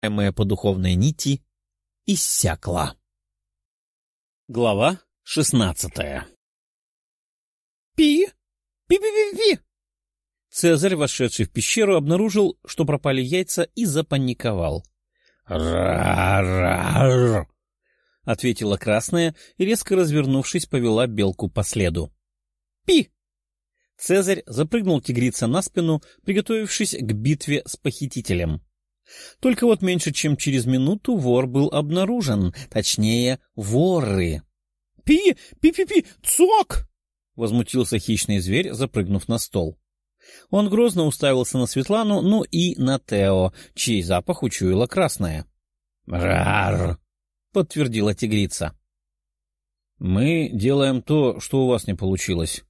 передаваемая по духовной нити, иссякла. Глава шестнадцатая «Пи! Пи-пи-пи-пи!» Цезарь, вошедший в пещеру, обнаружил, что пропали яйца, и запаниковал. «Ра-ра-ра!» — ответила красная и, резко развернувшись, повела белку по следу. «Пи!» Цезарь запрыгнул тигрица на спину, приготовившись к битве с похитителем. Только вот меньше чем через минуту вор был обнаружен, точнее, воры. «Пи! Пи-пи-пи! Цок!» — возмутился хищный зверь, запрыгнув на стол. Он грозно уставился на Светлану, ну и на Тео, чей запах учуяла красная. «Рар!» — подтвердила тигрица. «Мы делаем то, что у вас не получилось.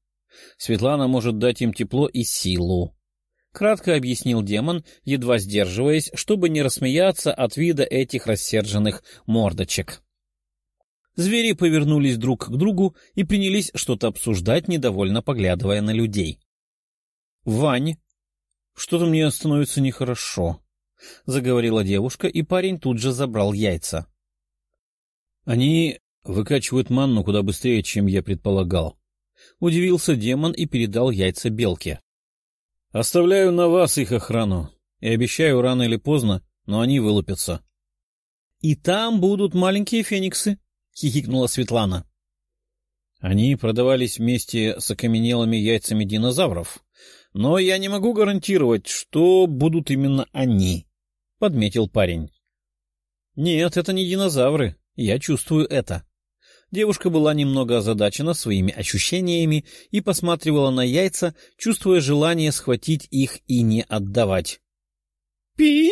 Светлана может дать им тепло и силу», — кратко объяснил демон, едва сдерживаясь, чтобы не рассмеяться от вида этих рассерженных мордочек. Звери повернулись друг к другу и принялись что-то обсуждать, недовольно поглядывая на людей. — Вань, что-то мне становится нехорошо, — заговорила девушка, и парень тут же забрал яйца. — Они выкачивают манну куда быстрее, чем я предполагал. Удивился демон и передал яйца белке. — Оставляю на вас их охрану и обещаю рано или поздно, но они вылупятся. — И там будут маленькие фениксы, — хихикнула Светлана. Они продавались вместе с окаменелыми яйцами динозавров, но я не могу гарантировать, что будут именно они, — подметил парень. — Нет, это не динозавры, я чувствую это. Девушка была немного озадачена своими ощущениями и посматривала на яйца, чувствуя желание схватить их и не отдавать. — Пи?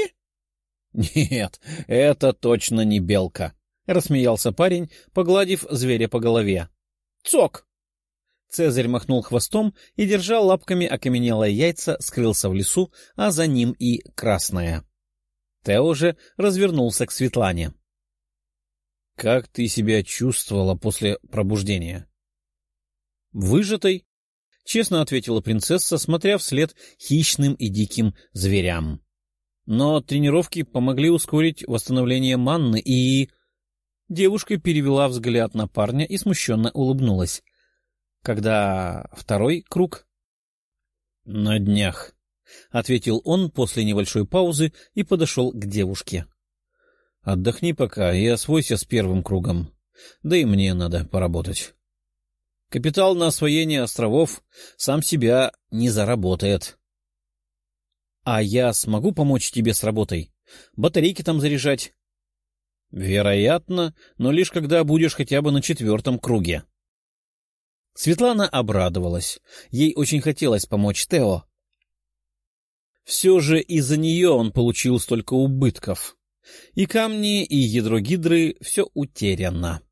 — Нет, это точно не белка, — рассмеялся парень, погладив зверя по голове. — Цок! Цезарь махнул хвостом и, держа лапками окаменелое яйца, скрылся в лесу, а за ним и красное. Тео же развернулся к Светлане. — Как ты себя чувствовала после пробуждения? — Выжатой, — честно ответила принцесса, смотря вслед хищным и диким зверям. Но тренировки помогли ускорить восстановление манны, и... Девушка перевела взгляд на парня и смущенно улыбнулась когда второй круг? — На днях, — ответил он после небольшой паузы и подошел к девушке. — Отдохни пока и освойся с первым кругом. Да и мне надо поработать. Капитал на освоение островов сам себя не заработает. — А я смогу помочь тебе с работой? Батарейки там заряжать? — Вероятно, но лишь когда будешь хотя бы на четвертом круге. — Светлана обрадовалась. Ей очень хотелось помочь Тео. Все же из-за нее он получил столько убытков. И камни, и ядро гидры — все утеряно.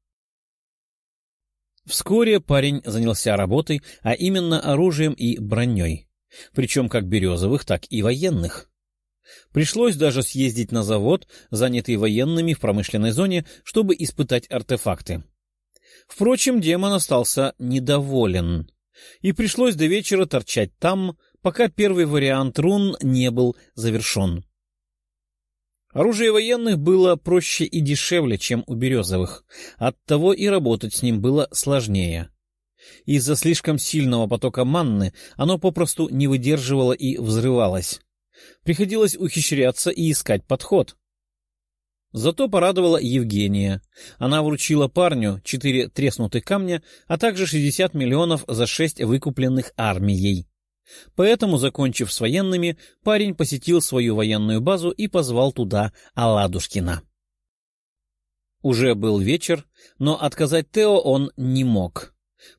Вскоре парень занялся работой, а именно оружием и броней. Причем как березовых, так и военных. Пришлось даже съездить на завод, занятый военными в промышленной зоне, чтобы испытать артефакты. Впрочем, демон остался недоволен, и пришлось до вечера торчать там, пока первый вариант рун не был завершен. Оружие военных было проще и дешевле, чем у березовых, оттого и работать с ним было сложнее. Из-за слишком сильного потока манны оно попросту не выдерживало и взрывалось. Приходилось ухищряться и искать подход. Зато порадовала Евгения. Она вручила парню четыре треснутых камня, а также 60 миллионов за шесть выкупленных армией. Поэтому, закончив с военными, парень посетил свою военную базу и позвал туда Аладушкина. Уже был вечер, но отказать Тео он не мог,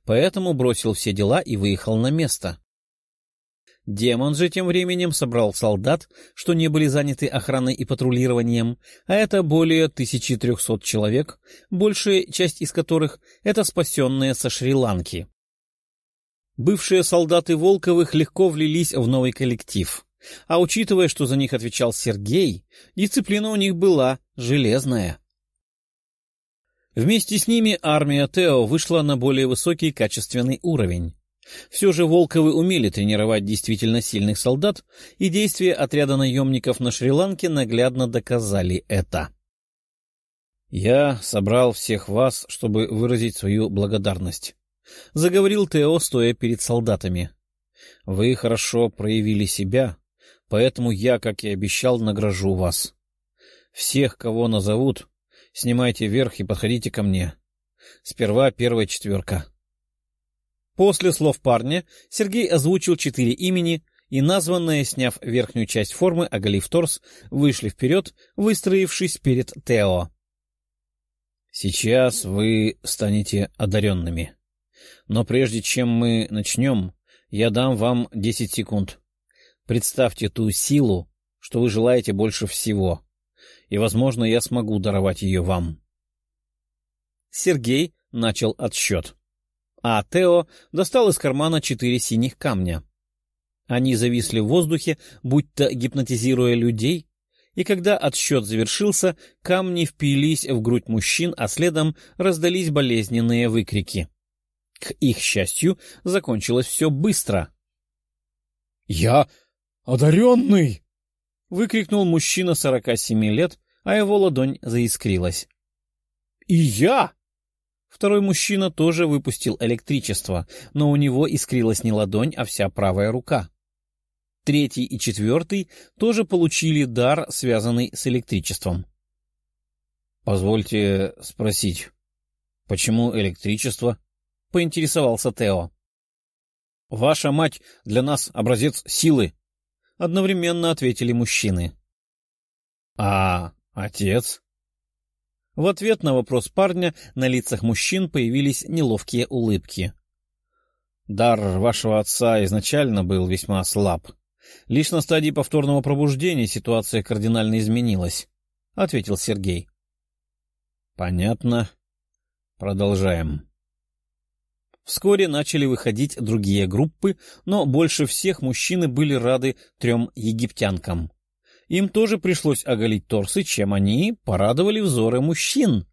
поэтому бросил все дела и выехал на место. Демон же тем временем собрал солдат, что не были заняты охраной и патрулированием, а это более 1300 человек, большая часть из которых — это спасенные со Шри-Ланки. Бывшие солдаты Волковых легко влились в новый коллектив, а учитывая, что за них отвечал Сергей, дисциплина у них была железная. Вместе с ними армия Тео вышла на более высокий качественный уровень. Все же Волковы умели тренировать действительно сильных солдат, и действия отряда наемников на Шри-Ланке наглядно доказали это. «Я собрал всех вас, чтобы выразить свою благодарность», — заговорил Тео, стоя перед солдатами. «Вы хорошо проявили себя, поэтому я, как и обещал, награжу вас. Всех, кого назовут, снимайте вверх и подходите ко мне. Сперва первая четверка». После слов парня Сергей озвучил четыре имени, и названные, сняв верхнюю часть формы, оголив торс, вышли вперед, выстроившись перед Тео. «Сейчас вы станете одаренными. Но прежде чем мы начнем, я дам вам десять секунд. Представьте ту силу, что вы желаете больше всего, и, возможно, я смогу даровать ее вам». Сергей начал отсчет а Тео достал из кармана четыре синих камня. Они зависли в воздухе, будто гипнотизируя людей, и когда отсчет завершился, камни впились в грудь мужчин, а следом раздались болезненные выкрики. К их счастью, закончилось все быстро. — Я одаренный! — выкрикнул мужчина сорока семи лет, а его ладонь заискрилась. — И я! Второй мужчина тоже выпустил электричество, но у него искрилась не ладонь, а вся правая рука. Третий и четвертый тоже получили дар, связанный с электричеством. — Позвольте спросить, почему электричество? — поинтересовался Тео. — Ваша мать для нас образец силы, — одновременно ответили мужчины. — А отец? В ответ на вопрос парня на лицах мужчин появились неловкие улыбки. «Дар вашего отца изначально был весьма слаб. Лишь на стадии повторного пробуждения ситуация кардинально изменилась», — ответил Сергей. «Понятно. Продолжаем». Вскоре начали выходить другие группы, но больше всех мужчины были рады трем египтянкам. Им тоже пришлось оголить торсы, чем они порадовали взоры мужчин.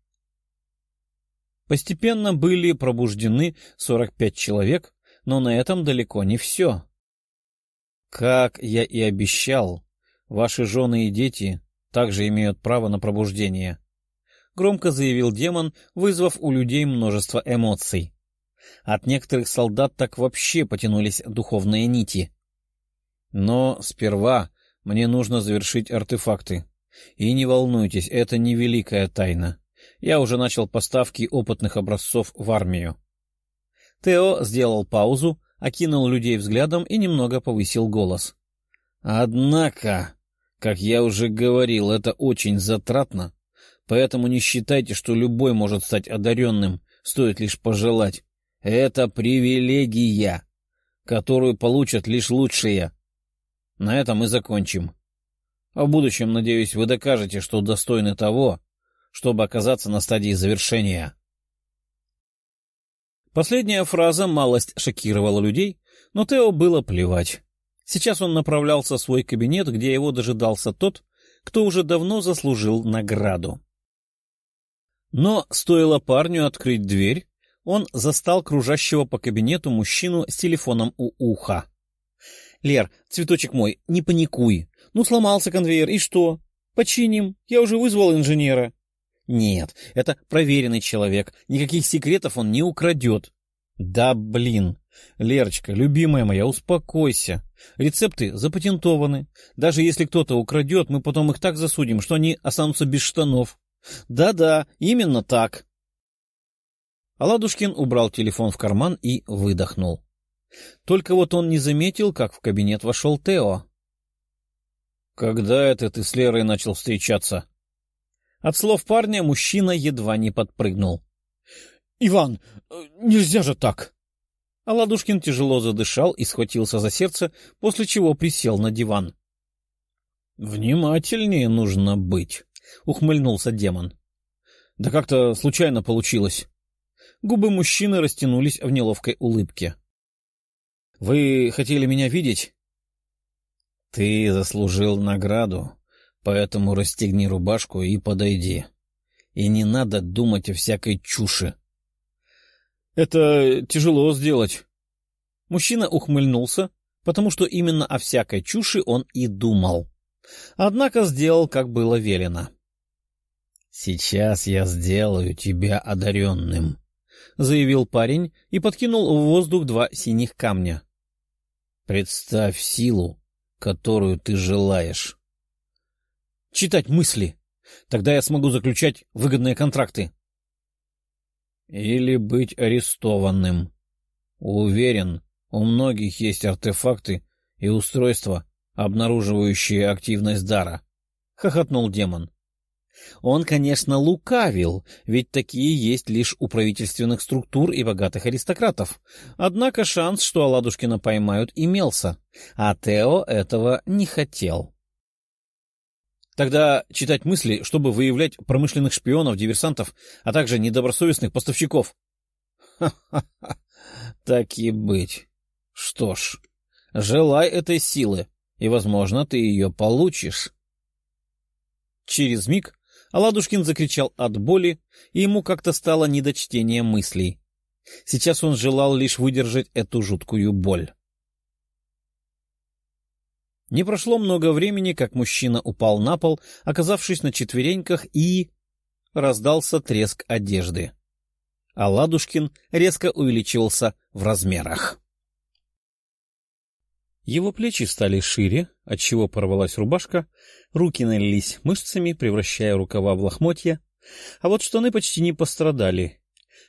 Постепенно были пробуждены 45 человек, но на этом далеко не все. Как я и обещал, ваши жены и дети также имеют право на пробуждение, — громко заявил демон, вызвав у людей множество эмоций. От некоторых солдат так вообще потянулись духовные нити. Но сперва мне нужно завершить артефакты. И не волнуйтесь, это не великая тайна. Я уже начал поставки опытных образцов в армию. Тео сделал паузу, окинул людей взглядом и немного повысил голос. Однако, как я уже говорил, это очень затратно, поэтому не считайте, что любой может стать одаренным, стоит лишь пожелать. Это привилегия, которую получат лишь лучшие. На этом мы закончим. А в будущем, надеюсь, вы докажете, что достойны того, чтобы оказаться на стадии завершения. Последняя фраза малость шокировала людей, но Тео было плевать. Сейчас он направлялся в свой кабинет, где его дожидался тот, кто уже давно заслужил награду. Но стоило парню открыть дверь, он застал кружащего по кабинету мужчину с телефоном у уха. Лер, цветочек мой, не паникуй. Ну, сломался конвейер, и что? Починим. Я уже вызвал инженера. Нет, это проверенный человек. Никаких секретов он не украдет. Да, блин. Лерочка, любимая моя, успокойся. Рецепты запатентованы. Даже если кто-то украдет, мы потом их так засудим, что они останутся без штанов. Да-да, именно так. Аладушкин убрал телефон в карман и выдохнул. Только вот он не заметил, как в кабинет вошел Тео. — Когда это ты с Лерой начал встречаться? От слов парня мужчина едва не подпрыгнул. — Иван, нельзя же так! Аладушкин тяжело задышал и схватился за сердце, после чего присел на диван. — Внимательнее нужно быть, — ухмыльнулся демон. — Да как-то случайно получилось. Губы мужчины растянулись в неловкой улыбке. — вы хотели меня видеть? Ты заслужил награду, поэтому расстегни рубашку и подойди. И не надо думать о всякой чуши. Это тяжело сделать. Мужчина ухмыльнулся, потому что именно о всякой чуши он и думал. Однако сделал, как было велено. — Сейчас я сделаю тебя одаренным, — заявил парень и подкинул в воздух два синих камня. — Представь силу, которую ты желаешь. — Читать мысли. Тогда я смогу заключать выгодные контракты. — Или быть арестованным. Уверен, у многих есть артефакты и устройства, обнаруживающие активность дара. — хохотнул демон. Он, конечно, лукавил, ведь такие есть лишь у правительственных структур и богатых аристократов. Однако шанс, что Аладушкина поймают, имелся, а Тео этого не хотел. Тогда читать мысли, чтобы выявлять промышленных шпионов, диверсантов, а также недобросовестных поставщиков. Ха-ха-ха, так и быть. Что ж, желай этой силы, и, возможно, ты ее получишь. Через миг Аладушкин закричал от боли, и ему как-то стало не до чтения мыслей. Сейчас он желал лишь выдержать эту жуткую боль. Не прошло много времени, как мужчина упал на пол, оказавшись на четвереньках, и... раздался треск одежды. Аладушкин резко увеличивался в размерах. Его плечи стали шире, отчего порвалась рубашка, руки налились мышцами, превращая рукава в лохмотья, а вот штаны почти не пострадали.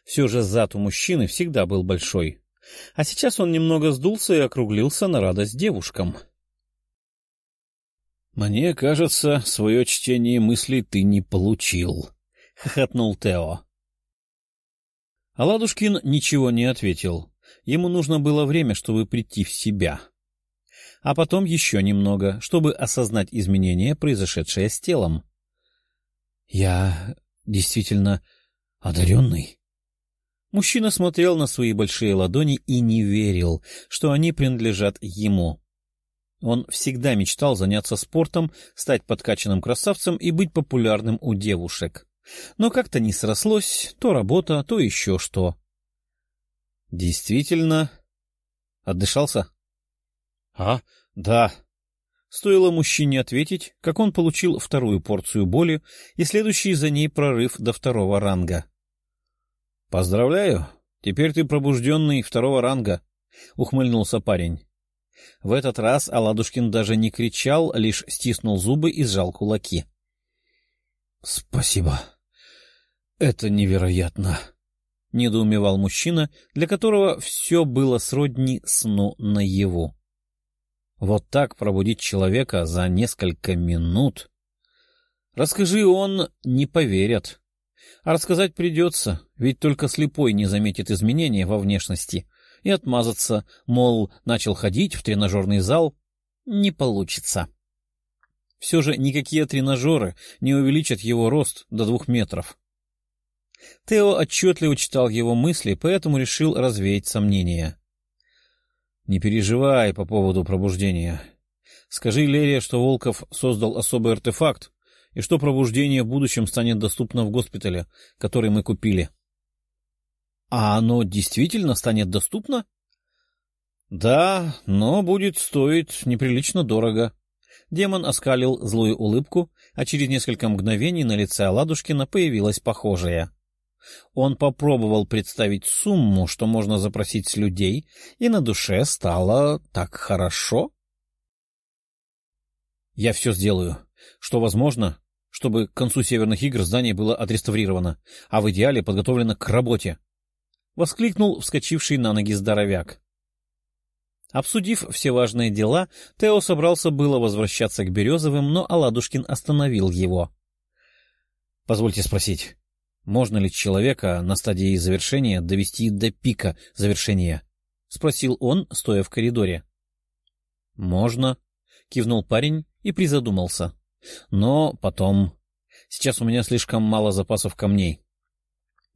Все же зад у мужчины всегда был большой, а сейчас он немного сдулся и округлился на радость девушкам. — Мне кажется, свое чтение мыслей ты не получил, — хохотнул Тео. Аладушкин ничего не ответил. Ему нужно было время, чтобы прийти в себя. — а потом еще немного, чтобы осознать изменения, произошедшие с телом. — Я действительно одаренный? Мужчина смотрел на свои большие ладони и не верил, что они принадлежат ему. Он всегда мечтал заняться спортом, стать подкачанным красавцем и быть популярным у девушек. Но как-то не срослось, то работа, то еще что. Действительно... Отдышался? — А, да. Стоило мужчине ответить, как он получил вторую порцию боли и следующий за ней прорыв до второго ранга. — Поздравляю, теперь ты пробужденный второго ранга, — ухмыльнулся парень. В этот раз Аладушкин даже не кричал, лишь стиснул зубы и сжал кулаки. — Спасибо. Это невероятно, — недоумевал мужчина, для которого все было сродни сну наяву. Вот так пробудить человека за несколько минут. Расскажи он, не поверят. А рассказать придется, ведь только слепой не заметит изменения во внешности. И отмазаться, мол, начал ходить в тренажерный зал, не получится. Все же никакие тренажеры не увеличат его рост до двух метров. Тео отчетливо читал его мысли, поэтому решил развеять сомнения. Не переживай по поводу пробуждения. Скажи Лере, что Волков создал особый артефакт, и что пробуждение в будущем станет доступно в госпитале, который мы купили. — А оно действительно станет доступно? — Да, но будет стоить неприлично дорого. Демон оскалил злую улыбку, а через несколько мгновений на лице Аладушкина появилась похожая. Он попробовал представить сумму, что можно запросить с людей, и на душе стало так хорошо. «Я все сделаю. Что возможно, чтобы к концу Северных игр здание было отреставрировано, а в идеале подготовлено к работе», — воскликнул вскочивший на ноги здоровяк. Обсудив все важные дела, Тео собрался было возвращаться к Березовым, но Аладушкин остановил его. — Позвольте спросить, можно ли человека на стадии завершения довести до пика завершения? — спросил он, стоя в коридоре. — Можно, — кивнул парень и призадумался. — Но потом... Сейчас у меня слишком мало запасов камней.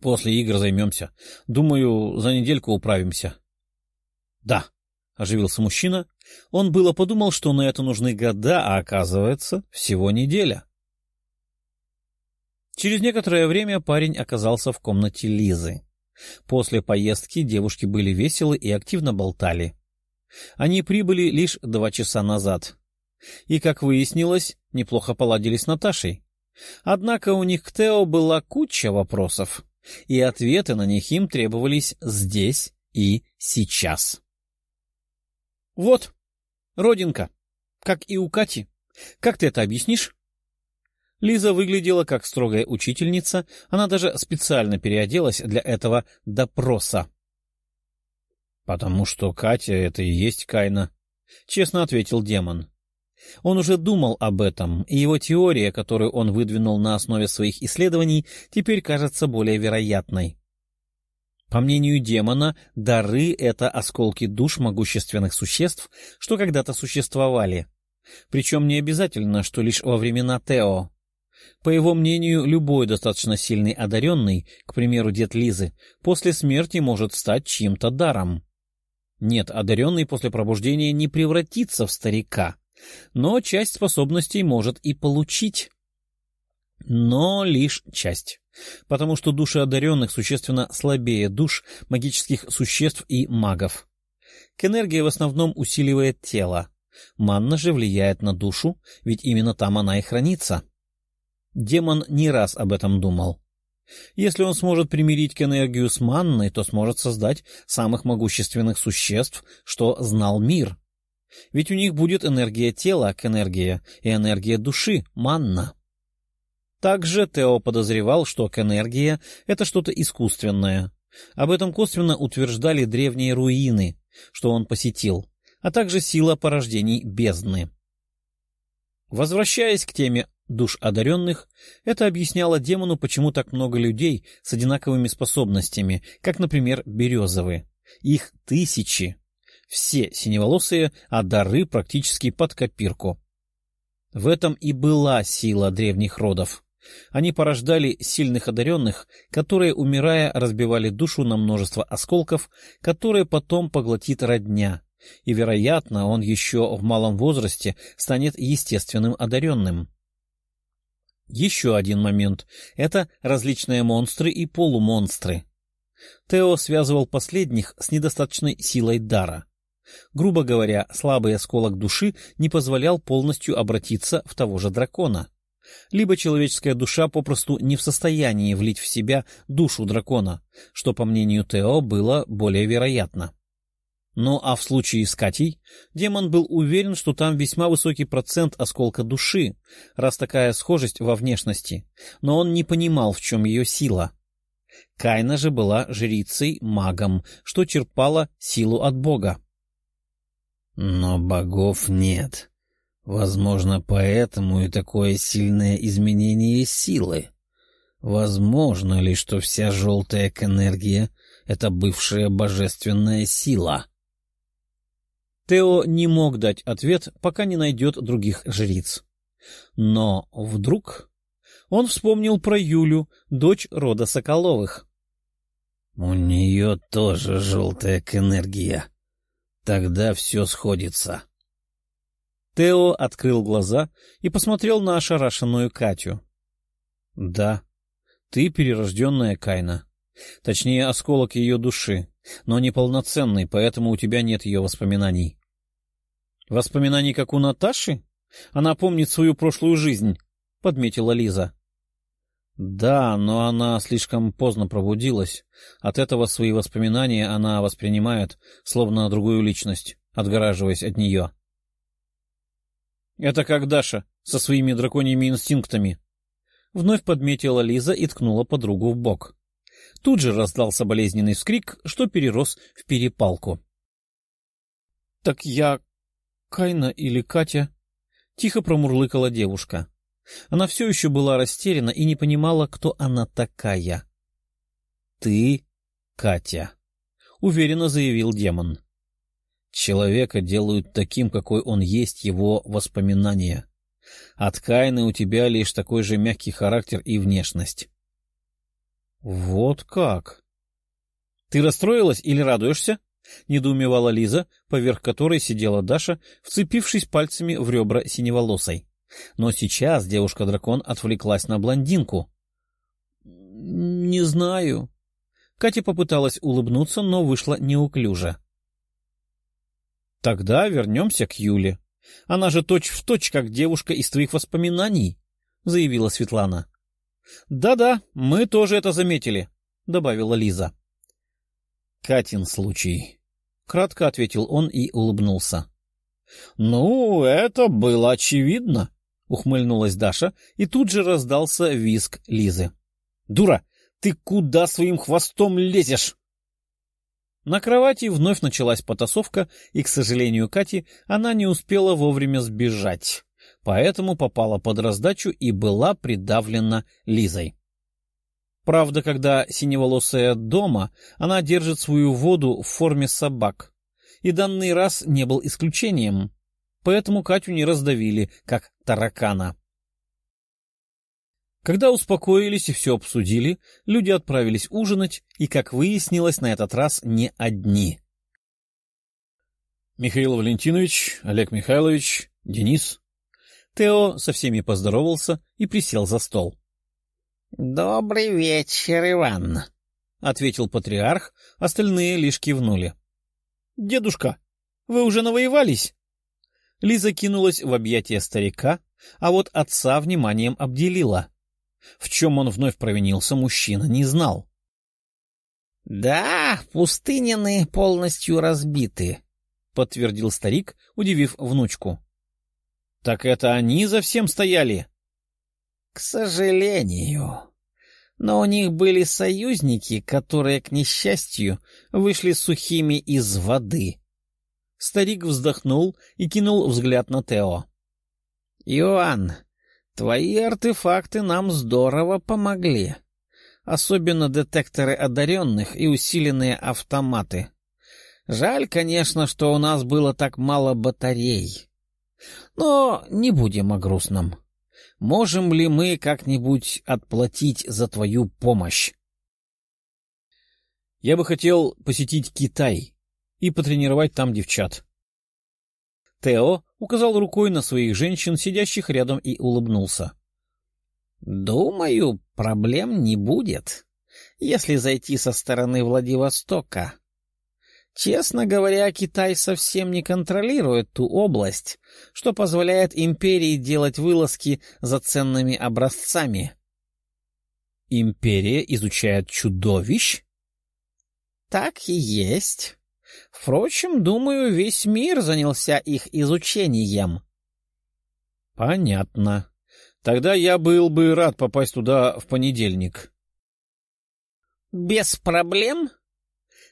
После игр займемся. Думаю, за недельку управимся. — Да, — оживился мужчина. Он было подумал, что на это нужны года, а оказывается, всего неделя. — Через некоторое время парень оказался в комнате Лизы. После поездки девушки были веселы и активно болтали. Они прибыли лишь два часа назад. И, как выяснилось, неплохо поладили с Наташей. Однако у них к Тео была куча вопросов, и ответы на них им требовались здесь и сейчас. «Вот, родинка, как и у Кати. Как ты это объяснишь?» Лиза выглядела как строгая учительница, она даже специально переоделась для этого допроса. — Потому что Катя — это и есть Кайна, — честно ответил демон. Он уже думал об этом, и его теория, которую он выдвинул на основе своих исследований, теперь кажется более вероятной. По мнению демона, дары — это осколки душ могущественных существ, что когда-то существовали. Причем не обязательно, что лишь во времена Тео. По его мнению, любой достаточно сильный одаренный, к примеру, дед Лизы, после смерти может стать чьим-то даром. Нет, одаренный после пробуждения не превратится в старика, но часть способностей может и получить. Но лишь часть, потому что души одаренных существенно слабее душ магических существ и магов. К энергии в основном усиливает тело. Манна же влияет на душу, ведь именно там она и хранится. Демон не раз об этом думал. Если он сможет примирить энергию с манной, то сможет создать самых могущественных существ, что знал мир. Ведь у них будет энергия тела, энергия, и энергия души, манна. Также Тео подозревал, что энергия — это что-то искусственное. Об этом косвенно утверждали древние руины, что он посетил, а также сила порождений бездны. Возвращаясь к теме душ одаренных, это объясняло демону, почему так много людей с одинаковыми способностями, как, например, березовые. Их тысячи. Все синеволосые, а дары практически под копирку. В этом и была сила древних родов. Они порождали сильных одаренных, которые, умирая, разбивали душу на множество осколков, которые потом поглотит родня, и, вероятно, он еще в малом возрасте станет естественным одаренным. Еще один момент — это различные монстры и полумонстры. Тео связывал последних с недостаточной силой дара. Грубо говоря, слабый осколок души не позволял полностью обратиться в того же дракона. Либо человеческая душа попросту не в состоянии влить в себя душу дракона, что, по мнению Тео, было более вероятно. Ну а в случае с Катей, демон был уверен, что там весьма высокий процент осколка души, раз такая схожесть во внешности, но он не понимал, в чем ее сила. Кайна же была жрицей-магом, что черпала силу от бога. Но богов нет. Возможно, поэтому и такое сильное изменение силы. Возможно ли, что вся желтая энергия — это бывшая божественная сила? Тео не мог дать ответ, пока не найдет других жриц. Но вдруг он вспомнил про Юлю, дочь рода Соколовых. — У нее тоже желтая энергия. Тогда все сходится. Тео открыл глаза и посмотрел на ошарашенную Катю. — Да, ты перерожденная Кайна. Точнее, осколок ее души, но неполноценный, поэтому у тебя нет ее воспоминаний. Воспоминаний, как у Наташи? Она помнит свою прошлую жизнь, — подметила Лиза. Да, но она слишком поздно пробудилась. От этого свои воспоминания она воспринимает, словно другую личность, отгораживаясь от нее. Это как Даша со своими драконьими инстинктами. Вновь подметила Лиза и ткнула подругу в бок. Тут же раздался болезненный вскрик, что перерос в перепалку. — Так я Кайна или Катя? — тихо промурлыкала девушка. Она все еще была растеряна и не понимала, кто она такая. — Ты Катя, — уверенно заявил демон. Человека делают таким, какой он есть, его воспоминания. От Кайны у тебя лишь такой же мягкий характер и внешность. — Вот как? — Ты расстроилась или радуешься? — недоумевала Лиза, поверх которой сидела Даша, вцепившись пальцами в ребра синеволосой. Но сейчас девушка-дракон отвлеклась на блондинку. — Не знаю. Катя попыталась улыбнуться, но вышла неуклюже. — Тогда вернемся к Юле. Она же точь-в-точь, точь, как девушка из твоих воспоминаний, — заявила Светлана. «Да — Да-да, мы тоже это заметили, — добавила Лиза. — Катин случай, — кратко ответил он и улыбнулся. — Ну, это было очевидно, — ухмыльнулась Даша, и тут же раздался визг Лизы. — Дура, ты куда своим хвостом лезешь? На кровати вновь началась потасовка, и, к сожалению Кати, она не успела вовремя сбежать, поэтому попала под раздачу и была придавлена Лизой. Правда, когда синеволосая дома, она держит свою воду в форме собак, и данный раз не был исключением, поэтому Катю не раздавили, как таракана. Когда успокоились и все обсудили, люди отправились ужинать, и, как выяснилось, на этот раз не одни. Михаил Валентинович, Олег Михайлович, Денис. Тео со всеми поздоровался и присел за стол. — Добрый вечер, Иван, — ответил патриарх, остальные лишь кивнули. — Дедушка, вы уже навоевались? Лиза кинулась в объятия старика, а вот отца вниманием обделила. В чем он вновь провинился, мужчина не знал. — Да, пустынины полностью разбиты, — подтвердил старик, удивив внучку. — Так это они за всем стояли? — К сожалению. Но у них были союзники, которые, к несчастью, вышли сухими из воды. Старик вздохнул и кинул взгляд на Тео. — Иоанн, Твои артефакты нам здорово помогли. Особенно детекторы одаренных и усиленные автоматы. Жаль, конечно, что у нас было так мало батарей. Но не будем о грустном. Можем ли мы как-нибудь отплатить за твою помощь? Я бы хотел посетить Китай и потренировать там девчат. Тео указал рукой на своих женщин, сидящих рядом, и улыбнулся. — Думаю, проблем не будет, если зайти со стороны Владивостока. Честно говоря, Китай совсем не контролирует ту область, что позволяет империи делать вылазки за ценными образцами. — Империя изучает чудовищ? — Так и есть. Впрочем, думаю, весь мир занялся их изучением. — Понятно. Тогда я был бы рад попасть туда в понедельник. — Без проблем?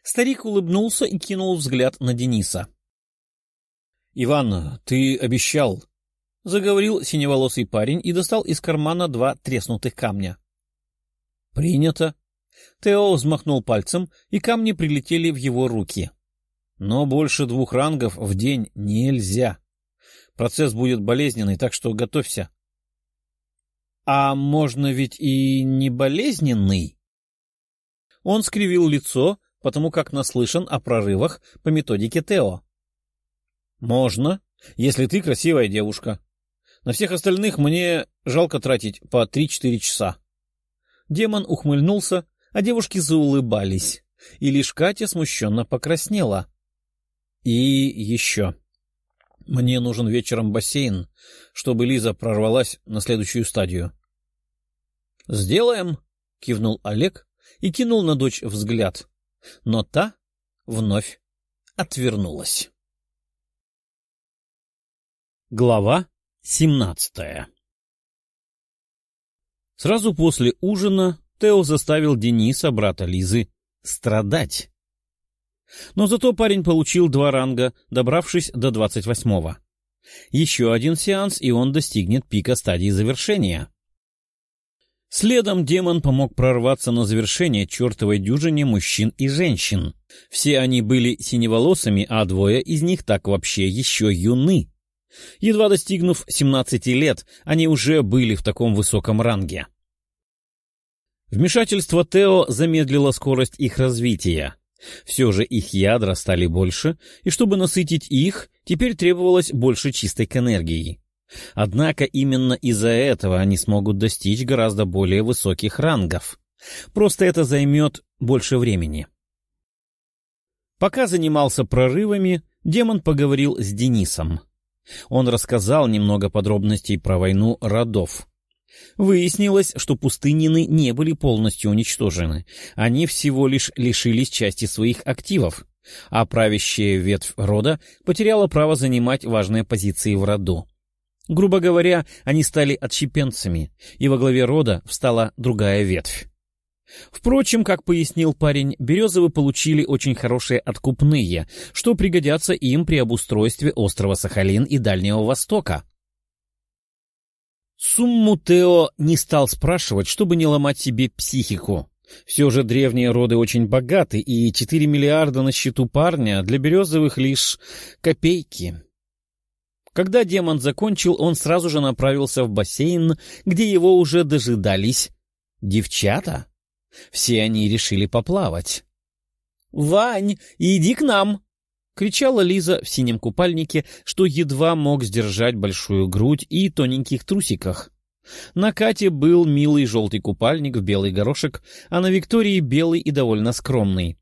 Старик улыбнулся и кинул взгляд на Дениса. — Иван, ты обещал, — заговорил синеволосый парень и достал из кармана два треснутых камня. — Принято. Тео взмахнул пальцем, и камни прилетели в его руки. — но больше двух рангов в день нельзя. Процесс будет болезненный, так что готовься. — А можно ведь и не болезненный? Он скривил лицо, потому как наслышан о прорывах по методике Тео. — Можно, если ты красивая девушка. На всех остальных мне жалко тратить по три-четыре часа. Демон ухмыльнулся, а девушки заулыбались, и лишь Катя смущенно покраснела. — и еще. Мне нужен вечером бассейн, чтобы Лиза прорвалась на следующую стадию. — Сделаем, — кивнул Олег и кинул на дочь взгляд. Но та вновь отвернулась. Глава семнадцатая Сразу после ужина Тео заставил Дениса, брата Лизы, страдать. Но зато парень получил два ранга, добравшись до двадцать восьмого. Еще один сеанс, и он достигнет пика стадии завершения. Следом демон помог прорваться на завершение чертовой дюжине мужчин и женщин. Все они были синеволосыми, а двое из них так вообще еще юны. Едва достигнув 17 лет, они уже были в таком высоком ранге. Вмешательство Тео замедлило скорость их развития. Все же их ядра стали больше, и чтобы насытить их, теперь требовалось больше чистой к энергии. Однако именно из-за этого они смогут достичь гораздо более высоких рангов. Просто это займет больше времени. Пока занимался прорывами, демон поговорил с Денисом. Он рассказал немного подробностей про войну родов. Выяснилось, что пустынины не были полностью уничтожены. Они всего лишь лишились части своих активов, а правящая ветвь рода потеряла право занимать важные позиции в роду. Грубо говоря, они стали отщепенцами, и во главе рода встала другая ветвь. Впрочем, как пояснил парень, Березовы получили очень хорошие откупные, что пригодятся им при обустройстве острова Сахалин и Дальнего Востока. Сумму Тео не стал спрашивать, чтобы не ломать себе психику. Все же древние роды очень богаты, и 4 миллиарда на счету парня для Березовых лишь копейки. Когда демон закончил, он сразу же направился в бассейн, где его уже дожидались девчата. Все они решили поплавать. «Вань, иди к нам!» — кричала Лиза в синем купальнике, что едва мог сдержать большую грудь и тоненьких трусиках. На Кате был милый желтый купальник в белый горошек, а на Виктории белый и довольно скромный.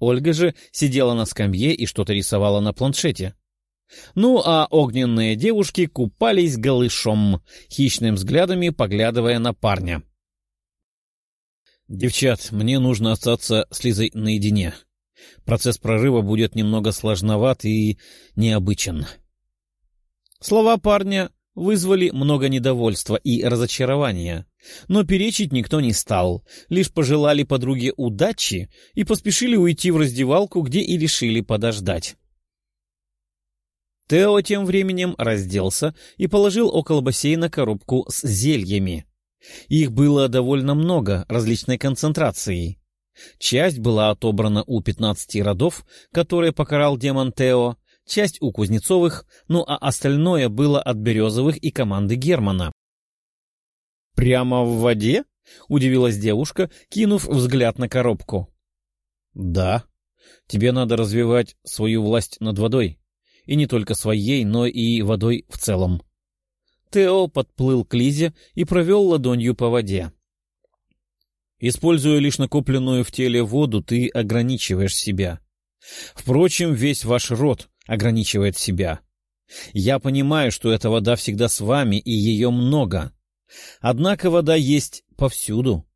Ольга же сидела на скамье и что-то рисовала на планшете. Ну, а огненные девушки купались голышом, хищным взглядами поглядывая на парня. «Девчат, мне нужно остаться с Лизой наедине. Процесс прорыва будет немного сложноват и необычен». Слова парня вызвали много недовольства и разочарования, но перечить никто не стал, лишь пожелали подруге удачи и поспешили уйти в раздевалку, где и решили подождать. Тео тем временем разделся и положил около бассейна коробку с зельями. Их было довольно много различной концентрации. Часть была отобрана у 15 родов, которые покарал демон Тео, часть у Кузнецовых, ну а остальное было от Березовых и команды Германа. «Прямо в воде?» — удивилась девушка, кинув взгляд на коробку. «Да. Тебе надо развивать свою власть над водой. И не только своей, но и водой в целом. Тео подплыл к Лизе и провел ладонью по воде. Используя лишь накопленную в теле воду, ты ограничиваешь себя. Впрочем, весь ваш род ограничивает себя. Я понимаю, что эта вода всегда с вами, и ее много. Однако вода есть повсюду.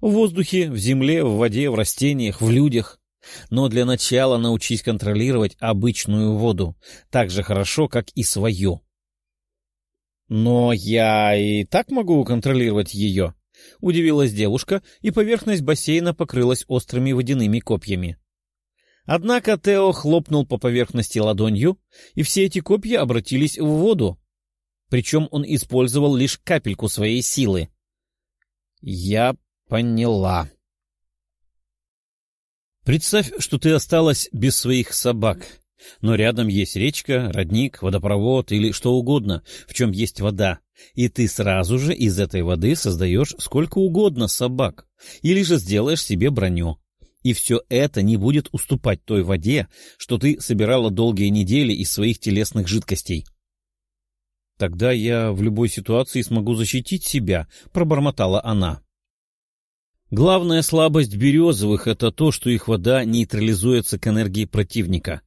В воздухе, в земле, в воде, в растениях, в людях. Но для начала научись контролировать обычную воду так же хорошо, как и свою. «Но я и так могу контролировать ее», — удивилась девушка, и поверхность бассейна покрылась острыми водяными копьями. Однако Тео хлопнул по поверхности ладонью, и все эти копья обратились в воду. Причем он использовал лишь капельку своей силы. «Я поняла». «Представь, что ты осталась без своих собак», но рядом есть речка, родник, водопровод или что угодно, в чем есть вода, и ты сразу же из этой воды создаешь сколько угодно собак, или же сделаешь себе броню. И все это не будет уступать той воде, что ты собирала долгие недели из своих телесных жидкостей. «Тогда я в любой ситуации смогу защитить себя», — пробормотала она. Главная слабость березовых — это то, что их вода нейтрализуется к энергии противника.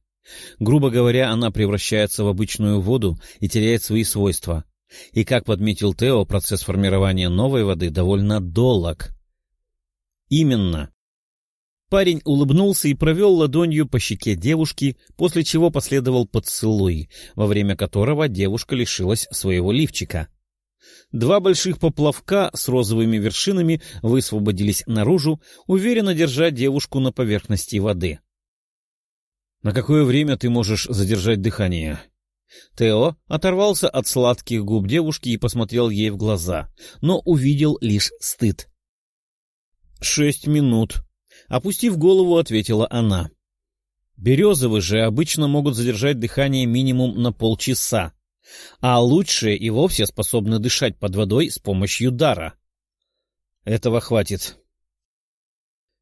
Грубо говоря, она превращается в обычную воду и теряет свои свойства. И, как подметил Тео, процесс формирования новой воды довольно долг. Именно. Парень улыбнулся и провел ладонью по щеке девушки, после чего последовал поцелуй, во время которого девушка лишилась своего лифчика. Два больших поплавка с розовыми вершинами высвободились наружу, уверенно держа девушку на поверхности воды. На какое время ты можешь задержать дыхание? Тео оторвался от сладких губ девушки и посмотрел ей в глаза, но увидел лишь стыд. «Шесть минут», — опустив голову, ответила она. «Березовы же обычно могут задержать дыхание минимум на полчаса, а лучшие и вовсе способны дышать под водой с помощью дара. Этого хватит.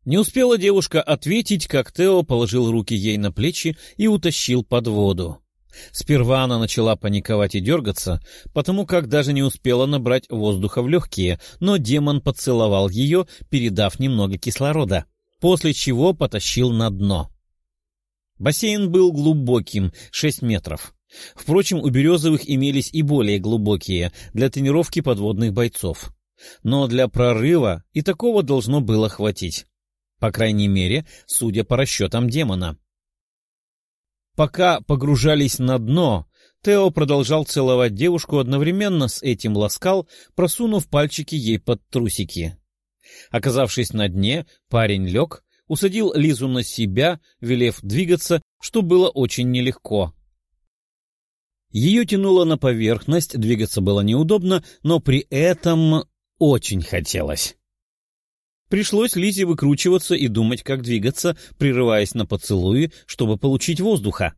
Не успела девушка ответить, как Тео положил руки ей на плечи и утащил под воду. Сперва она начала паниковать и дергаться, потому как даже не успела набрать воздуха в легкие, но демон поцеловал ее, передав немного кислорода, после чего потащил на дно. Бассейн был глубоким, 6 метров. Впрочем, у Березовых имелись и более глубокие, для тренировки подводных бойцов. Но для прорыва и такого должно было хватить. По крайней мере, судя по расчетам демона. Пока погружались на дно, Тео продолжал целовать девушку одновременно с этим ласкал, просунув пальчики ей под трусики. Оказавшись на дне, парень лег, усадил Лизу на себя, велев двигаться, что было очень нелегко. Ее тянуло на поверхность, двигаться было неудобно, но при этом очень хотелось. Пришлось Лизе выкручиваться и думать, как двигаться, прерываясь на поцелуи, чтобы получить воздуха.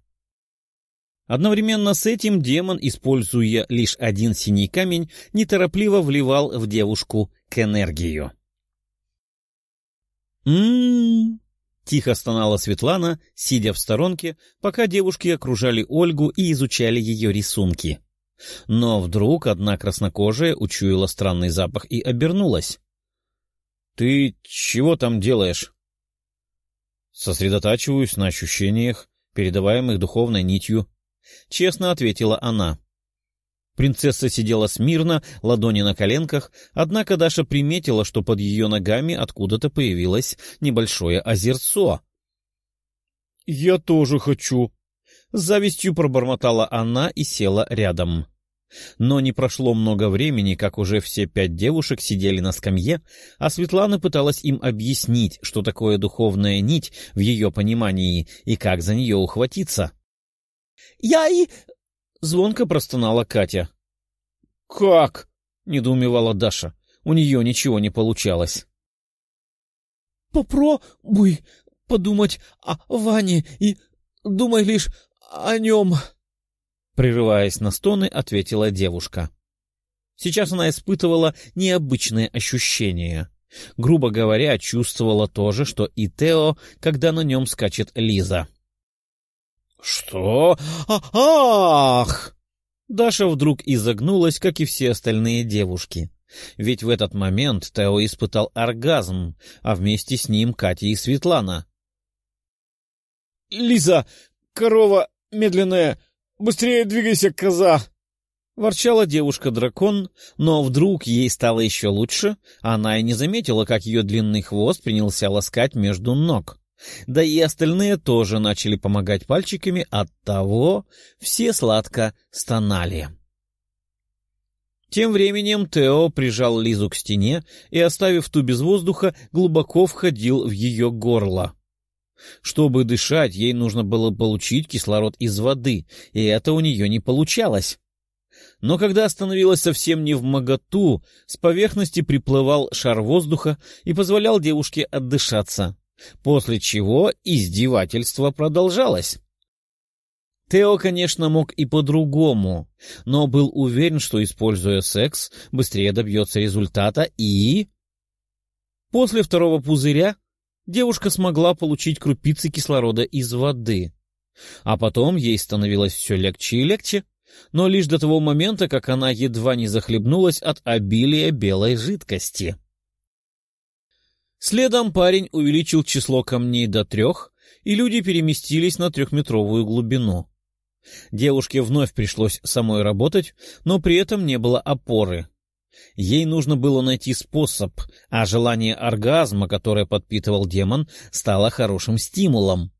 Одновременно с этим демон, используя лишь один синий камень, неторопливо вливал в девушку к энергию. «М-м-м!» Тихо стонала Светлана, сидя в сторонке, пока девушки окружали Ольгу и изучали ее рисунки. Но вдруг одна краснокожая учуяла странный запах и обернулась. «Ты чего там делаешь?» «Сосредотачиваюсь на ощущениях, передаваемых духовной нитью», — честно ответила она. Принцесса сидела смирно, ладони на коленках, однако Даша приметила, что под ее ногами откуда-то появилось небольшое озерцо. — Я тоже хочу! — с завистью пробормотала она и села рядом. Но не прошло много времени, как уже все пять девушек сидели на скамье, а Светлана пыталась им объяснить, что такое духовная нить в ее понимании и как за нее ухватиться. — Я и... — звонко простонала Катя. — Как? — недоумевала Даша. У нее ничего не получалось. — Попробуй подумать о Ване и думай лишь о нем, Прерываясь на стоны, ответила девушка. Сейчас она испытывала необычные ощущения. Грубо говоря, чувствовала то же, что и Тео, когда на нем скачет Лиза. «Что? А Ах!» Даша вдруг изогнулась, как и все остальные девушки. Ведь в этот момент Тео испытал оргазм, а вместе с ним Катя и Светлана. «Лиза, корова медленная, Быстрее двигайся, коза!» Ворчала девушка-дракон, но вдруг ей стало еще лучше, она и не заметила, как ее длинный хвост принялся ласкать между ног. Да и остальные тоже начали помогать пальчиками, оттого все сладко стонали. Тем временем Тео прижал Лизу к стене и, оставив ту без воздуха, глубоко входил в ее горло. Чтобы дышать, ей нужно было получить кислород из воды, и это у нее не получалось. Но когда становилось совсем не в моготу, с поверхности приплывал шар воздуха и позволял девушке отдышаться, после чего издевательство продолжалось. Тео, конечно, мог и по-другому, но был уверен, что, используя секс, быстрее добьется результата и... После второго пузыря девушка смогла получить крупицы кислорода из воды. А потом ей становилось все легче и легче, но лишь до того момента, как она едва не захлебнулась от обилия белой жидкости. Следом парень увеличил число камней до трех, и люди переместились на трехметровую глубину. Девушке вновь пришлось самой работать, но при этом не было опоры. Ей нужно было найти способ, а желание оргазма, которое подпитывал демон, стало хорошим стимулом.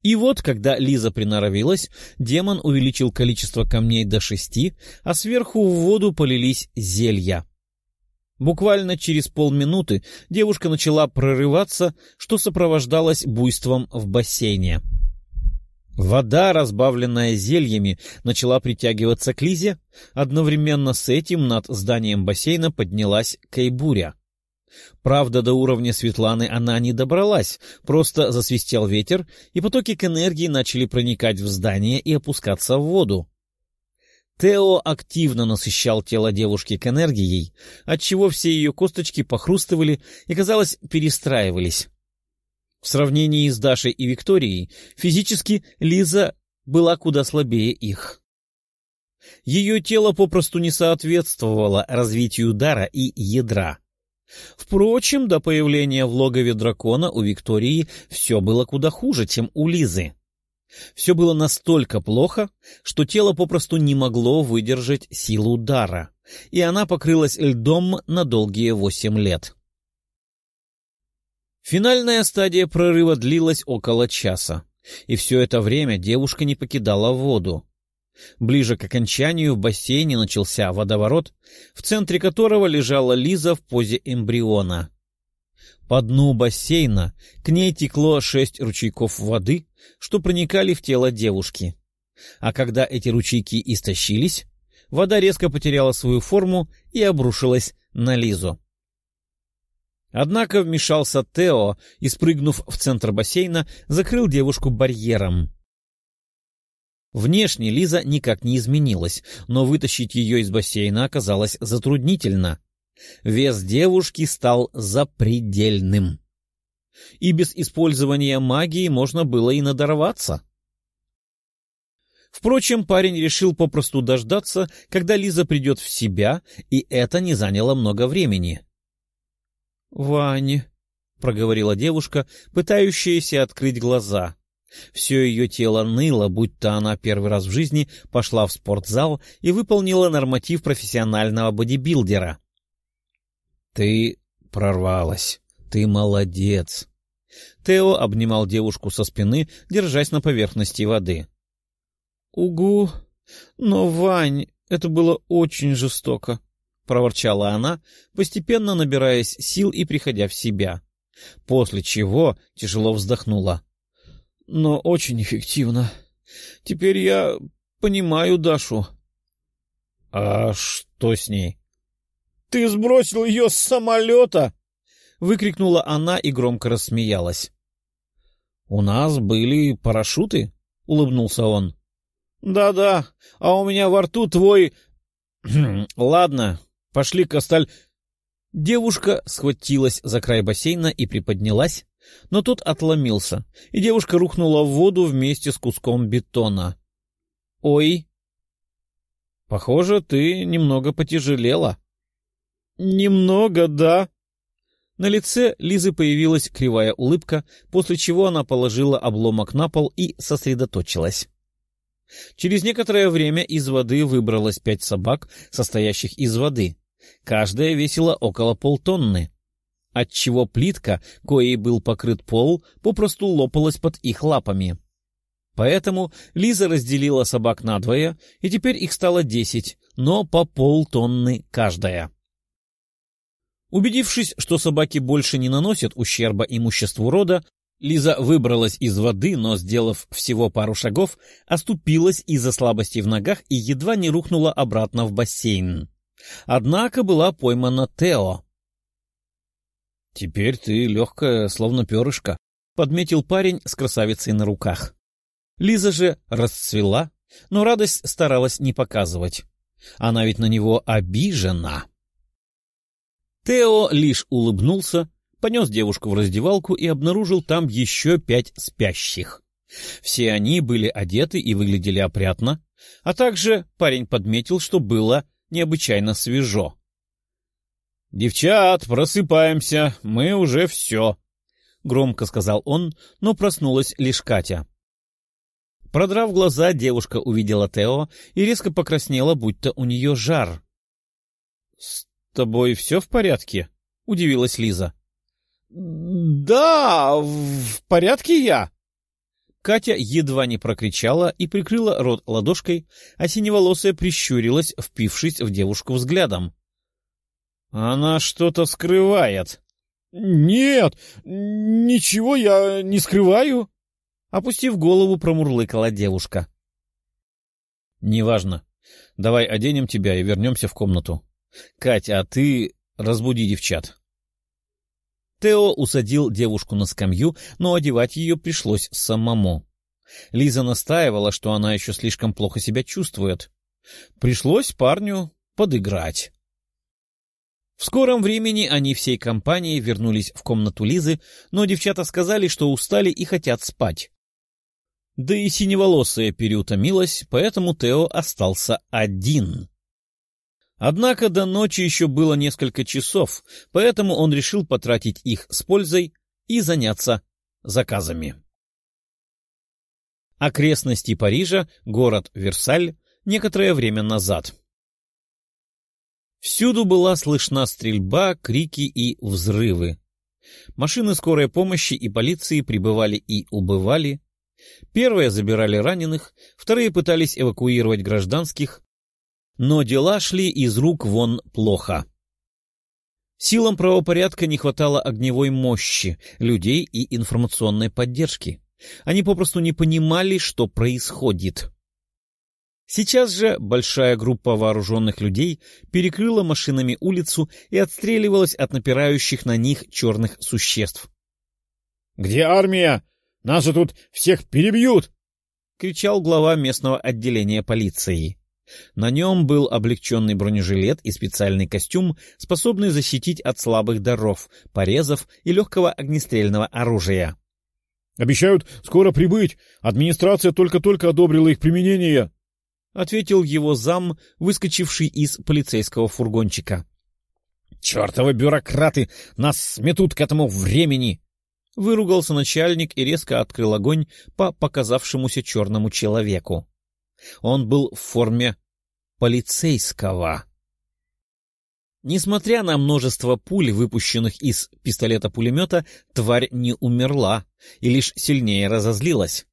И вот, когда Лиза приноровилась, демон увеличил количество камней до шести, а сверху в воду полились зелья. Буквально через полминуты девушка начала прорываться, что сопровождалось буйством в бассейне. — Вода, разбавленная зельями, начала притягиваться к Лизе. Одновременно с этим над зданием бассейна поднялась Кайбуря. Правда, до уровня Светланы она не добралась, просто засвистел ветер, и потоки к энергии начали проникать в здание и опускаться в воду. Тео активно насыщал тело девушки к энергией, отчего все ее косточки похрустывали и, казалось, перестраивались. В сравнении с Дашей и Викторией, физически Лиза была куда слабее их. Ее тело попросту не соответствовало развитию дара и ядра. Впрочем, до появления в логове дракона у Виктории все было куда хуже, чем у Лизы. Все было настолько плохо, что тело попросту не могло выдержать силу удара, и она покрылась льдом на долгие восемь лет. Финальная стадия прорыва длилась около часа, и все это время девушка не покидала воду. Ближе к окончанию в бассейне начался водоворот, в центре которого лежала Лиза в позе эмбриона. По дну бассейна к ней текло шесть ручейков воды, что проникали в тело девушки. А когда эти ручейки истощились, вода резко потеряла свою форму и обрушилась на Лизу. Однако вмешался Тео и, спрыгнув в центр бассейна, закрыл девушку барьером. Внешне Лиза никак не изменилась, но вытащить ее из бассейна оказалось затруднительно. Вес девушки стал запредельным. И без использования магии можно было и надорваться. Впрочем, парень решил попросту дождаться, когда Лиза придет в себя, и это не заняло много времени. — Вань, — проговорила девушка, пытающаяся открыть глаза. Все ее тело ныло, будто она первый раз в жизни пошла в спортзал и выполнила норматив профессионального бодибилдера. — Ты прорвалась. Ты молодец. Тео обнимал девушку со спины, держась на поверхности воды. — Угу. Но, Вань, это было очень жестоко, — проворчала она, постепенно набираясь сил и приходя в себя. После чего тяжело вздохнула. — но очень эффективно. Теперь я понимаю Дашу. — А что с ней? — Ты сбросил ее с самолета! — выкрикнула она и громко рассмеялась. — У нас были парашюты? — улыбнулся он. Да — Да-да, а у меня во рту твой... — Ладно, пошли, Косталь. Девушка схватилась за край бассейна и приподнялась, но тот отломился, и девушка рухнула в воду вместе с куском бетона. — Ой! — Похоже, ты немного потяжелела. — Немного, да. На лице Лизы появилась кривая улыбка, после чего она положила обломок на пол и сосредоточилась. Через некоторое время из воды выбралось пять собак, состоящих из воды. Каждая весила около полтонны отчего плитка, коей был покрыт пол, попросту лопалась под их лапами. Поэтому Лиза разделила собак надвое, и теперь их стало десять, но по полтонны каждая. Убедившись, что собаки больше не наносят ущерба имуществу рода, Лиза выбралась из воды, но, сделав всего пару шагов, оступилась из-за слабости в ногах и едва не рухнула обратно в бассейн. Однако была поймана Тео, «Теперь ты легкая, словно перышко», — подметил парень с красавицей на руках. Лиза же расцвела, но радость старалась не показывать. Она ведь на него обижена. Тео лишь улыбнулся, понес девушку в раздевалку и обнаружил там еще пять спящих. Все они были одеты и выглядели опрятно, а также парень подметил, что было необычайно свежо. «Девчат, просыпаемся, мы уже все», — громко сказал он, но проснулась лишь Катя. Продрав глаза, девушка увидела Тео и резко покраснела, будто у нее жар. — тобой все в порядке? — удивилась Лиза. — Да, в порядке я. Катя едва не прокричала и прикрыла рот ладошкой, а синеволосая прищурилась, впившись в девушку взглядом. Она что-то скрывает. Нет, ничего я не скрываю. Опустив голову, промурлыкала девушка. Неважно. Давай оденем тебя и вернемся в комнату. Катя, а ты разбуди девчат. Тео усадил девушку на скамью, но одевать ее пришлось самому. Лиза настаивала, что она еще слишком плохо себя чувствует. Пришлось парню подыграть. В скором времени они всей компанией вернулись в комнату Лизы, но девчата сказали, что устали и хотят спать. Да и синеволосая переутомилась, поэтому Тео остался один. Однако до ночи еще было несколько часов, поэтому он решил потратить их с пользой и заняться заказами. Окрестности Парижа, город Версаль, некоторое время назад. Всюду была слышна стрельба, крики и взрывы. Машины скорой помощи и полиции прибывали и убывали. Первые забирали раненых, вторые пытались эвакуировать гражданских, но дела шли из рук вон плохо. Силам правопорядка не хватало огневой мощи, людей и информационной поддержки. Они попросту не понимали, что происходит. Сейчас же большая группа вооруженных людей перекрыла машинами улицу и отстреливалась от напирающих на них черных существ. — Где армия? Нас же тут всех перебьют! — кричал глава местного отделения полиции. На нем был облегченный бронежилет и специальный костюм, способный защитить от слабых даров, порезов и легкого огнестрельного оружия. — Обещают скоро прибыть. Администрация только-только одобрила их применение. — ответил его зам, выскочивший из полицейского фургончика. — Чертовы бюрократы! Нас сметут к этому времени! — выругался начальник и резко открыл огонь по показавшемуся черному человеку. Он был в форме полицейского. Несмотря на множество пуль, выпущенных из пистолета-пулемета, тварь не умерла и лишь сильнее разозлилась.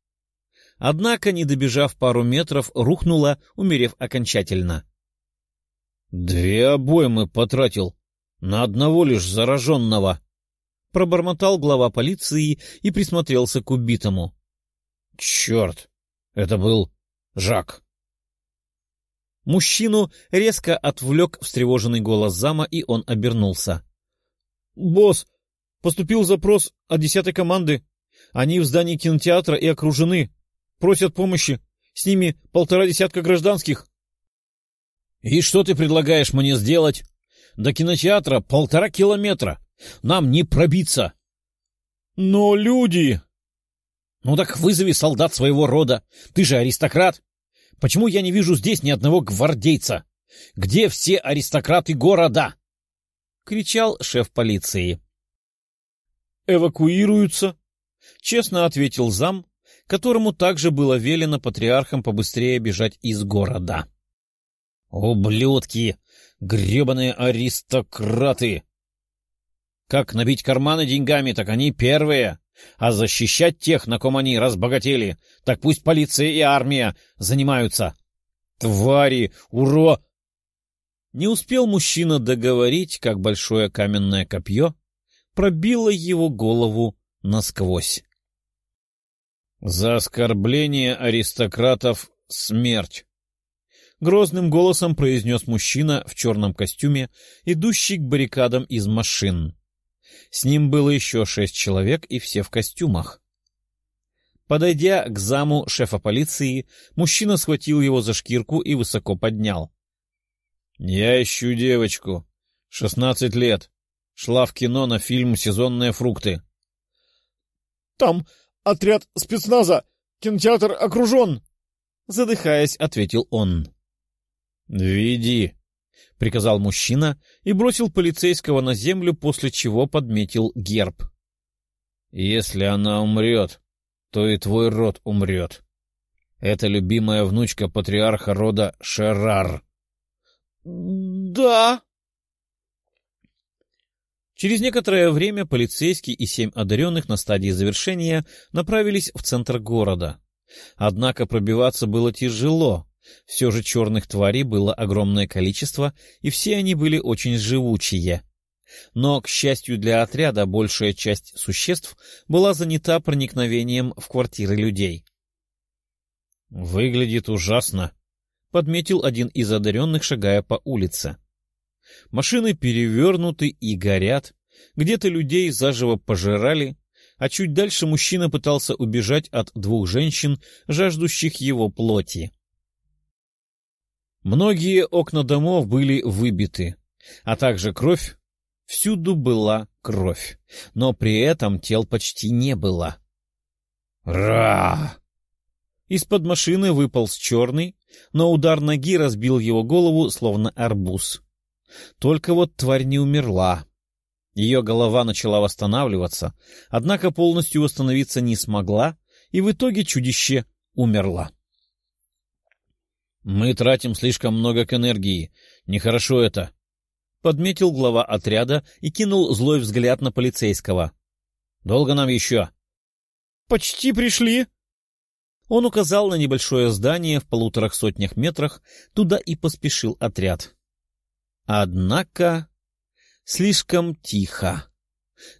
Однако, не добежав пару метров, рухнула, умерев окончательно. — Две обоймы потратил на одного лишь зараженного, — пробормотал глава полиции и присмотрелся к убитому. — Черт! Это был Жак. Мужчину резко отвлек встревоженный голос зама, и он обернулся. — Босс, поступил запрос от десятой команды. Они в здании кинотеатра и окружены. Просят помощи. С ними полтора десятка гражданских. — И что ты предлагаешь мне сделать? До кинотеатра полтора километра. Нам не пробиться. — Но люди... Ну так вызови солдат своего рода. Ты же аристократ. Почему я не вижу здесь ни одного гвардейца? Где все аристократы города? — кричал шеф полиции. — Эвакуируются, — честно ответил зам, которому также было велено патриархам побыстрее бежать из города. — Ублюдки! гребаные аристократы! Как набить карманы деньгами, так они первые! А защищать тех, на ком они разбогатели, так пусть полиция и армия занимаются. Твари! Уро! Не успел мужчина договорить, как большое каменное копье пробило его голову насквозь. «За оскорбление аристократов смерть!» Грозным голосом произнес мужчина в черном костюме, идущий к баррикадам из машин. С ним было еще шесть человек, и все в костюмах. Подойдя к заму шефа полиции, мужчина схватил его за шкирку и высоко поднял. — Я ищу девочку. Шестнадцать лет. Шла в кино на фильм «Сезонные фрукты». — Там отряд спецназа. Кинотеатр окружен. Задыхаясь, ответил он. — Веди, — приказал мужчина и бросил полицейского на землю, после чего подметил герб. — Если она умрет, то и твой род умрет. Это любимая внучка патриарха рода Шерар. — Да. Через некоторое время полицейский и семь одаренных на стадии завершения направились в центр города. Однако пробиваться было тяжело, все же черных тварей было огромное количество, и все они были очень живучие. Но, к счастью для отряда, большая часть существ была занята проникновением в квартиры людей. «Выглядит ужасно», — подметил один из одаренных, шагая по улице. Машины перевернуты и горят, где-то людей заживо пожирали, а чуть дальше мужчина пытался убежать от двух женщин, жаждущих его плоти. Многие окна домов были выбиты, а также кровь. Всюду была кровь, но при этом тел почти не было. «Ра!» Из-под машины выполз черный, но удар ноги разбил его голову, словно арбуз. Только вот тварь не умерла. Ее голова начала восстанавливаться, однако полностью восстановиться не смогла, и в итоге чудище умерла. — Мы тратим слишком много к энергии. Нехорошо это. Подметил глава отряда и кинул злой взгляд на полицейского. — Долго нам еще? — Почти пришли. Он указал на небольшое здание в полуторах сотнях метрах, туда и поспешил отряд. Однако слишком тихо.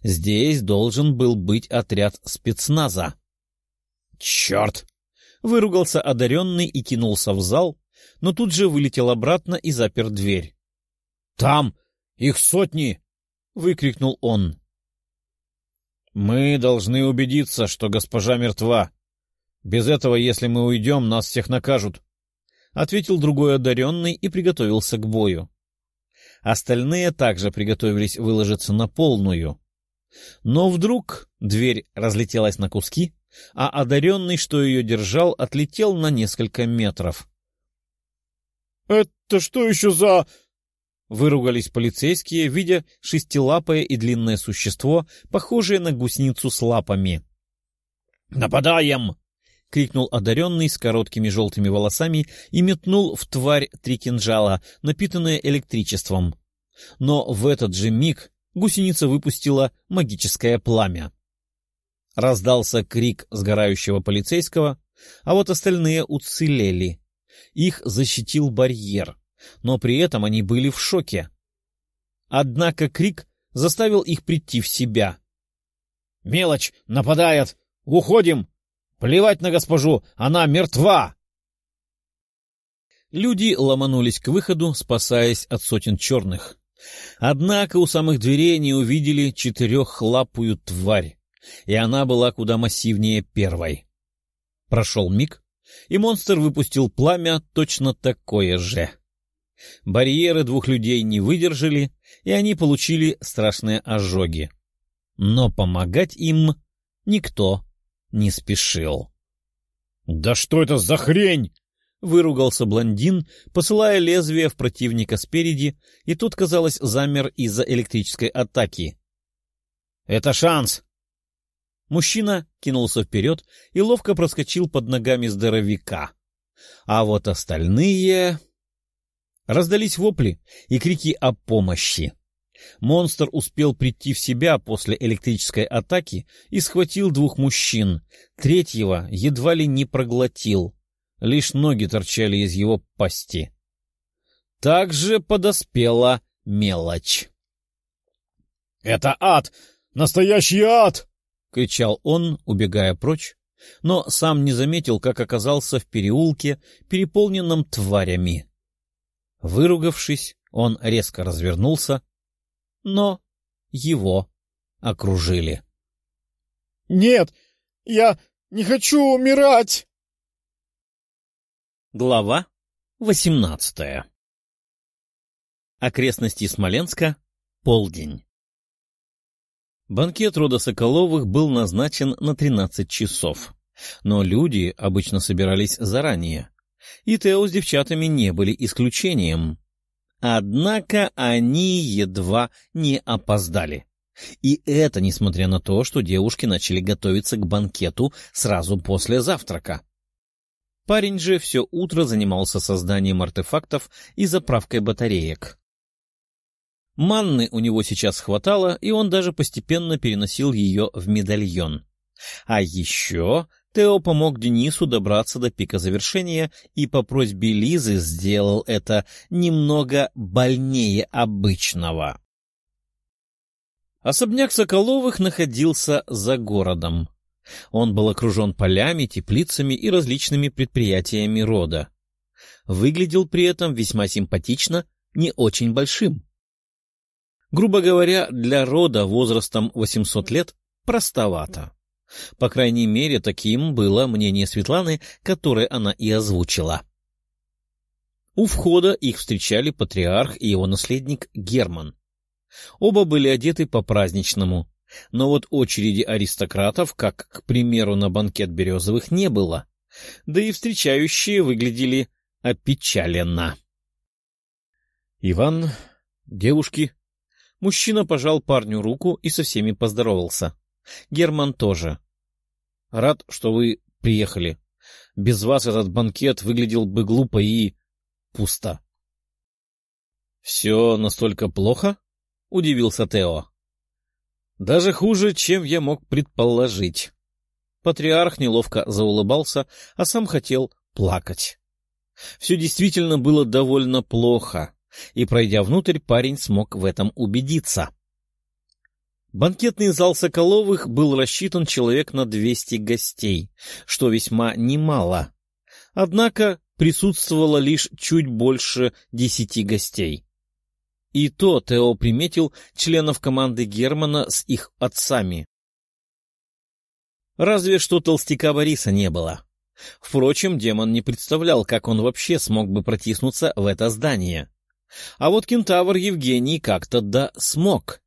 Здесь должен был быть отряд спецназа. «Черт!» — выругался одаренный и кинулся в зал, но тут же вылетел обратно и запер дверь. «Там! Их сотни!» — выкрикнул он. «Мы должны убедиться, что госпожа мертва. Без этого, если мы уйдем, нас всех накажут», — ответил другой одаренный и приготовился к бою. Остальные также приготовились выложиться на полную. Но вдруг дверь разлетелась на куски, а одаренный, что ее держал, отлетел на несколько метров. — Это что еще за... Выругались полицейские, видя шестилапое и длинное существо, похожее на гусеницу с лапами. «Нападаем!» — крикнул одаренный с короткими желтыми волосами и метнул в тварь три кинжала, напитанные электричеством. Но в этот же миг гусеница выпустила магическое пламя. Раздался крик сгорающего полицейского, а вот остальные уцелели. Их защитил барьер, но при этом они были в шоке. Однако крик заставил их прийти в себя. — Мелочь! Нападает! Уходим! Плевать на госпожу! Она мертва! Люди ломанулись к выходу, спасаясь от сотен черных. Однако у самых дверей они увидели четырехлапую тварь и она была куда массивнее первой. Прошел миг, и монстр выпустил пламя точно такое же. Барьеры двух людей не выдержали, и они получили страшные ожоги. Но помогать им никто не спешил. — Да что это за хрень? — выругался блондин, посылая лезвие в противника спереди, и тот, казалось, замер из-за электрической атаки. — Это шанс! Мужчина кинулся вперед и ловко проскочил под ногами здоровяка. А вот остальные... Раздались вопли и крики о помощи. Монстр успел прийти в себя после электрической атаки и схватил двух мужчин. Третьего едва ли не проглотил. Лишь ноги торчали из его пасти. Также подоспела мелочь. — Это ад! Настоящий ад! — кричал он, убегая прочь, но сам не заметил, как оказался в переулке, переполненном тварями. Выругавшись, он резко развернулся, но его окружили. — Нет, я не хочу умирать! Глава восемнадцатая Окрестности Смоленска. Полдень. Банкет рода Соколовых был назначен на 13 часов. Но люди обычно собирались заранее. И Тео с девчатами не были исключением. Однако они едва не опоздали. И это несмотря на то, что девушки начали готовиться к банкету сразу после завтрака. Парень же все утро занимался созданием артефактов и заправкой батареек. Манны у него сейчас хватало, и он даже постепенно переносил ее в медальон. А еще Тео помог Денису добраться до пика завершения и по просьбе Лизы сделал это немного больнее обычного. Особняк Соколовых находился за городом. Он был окружен полями, теплицами и различными предприятиями рода. Выглядел при этом весьма симпатично, не очень большим. Грубо говоря, для рода возрастом 800 лет простовато. По крайней мере, таким было мнение Светланы, которое она и озвучила. У входа их встречали патриарх и его наследник Герман. Оба были одеты по-праздничному, но вот очереди аристократов, как, к примеру, на банкет Березовых, не было, Да и встречающие выглядели опечаленно. «Иван, девушки...» Мужчина пожал парню руку и со всеми поздоровался. Герман тоже. «Рад, что вы приехали. Без вас этот банкет выглядел бы глупо и... пусто». «Все настолько плохо?» — удивился Тео. «Даже хуже, чем я мог предположить». Патриарх неловко заулыбался, а сам хотел плакать. Все действительно было довольно плохо, и, пройдя внутрь, парень смог в этом убедиться. Банкетный зал Соколовых был рассчитан человек на 200 гостей, что весьма немало. Однако присутствовало лишь чуть больше десяти гостей. И то Тео приметил членов команды Германа с их отцами. Разве что толстяка Бориса не было. Впрочем, демон не представлял, как он вообще смог бы протиснуться в это здание. А вот кентавр Евгений как-то да смог.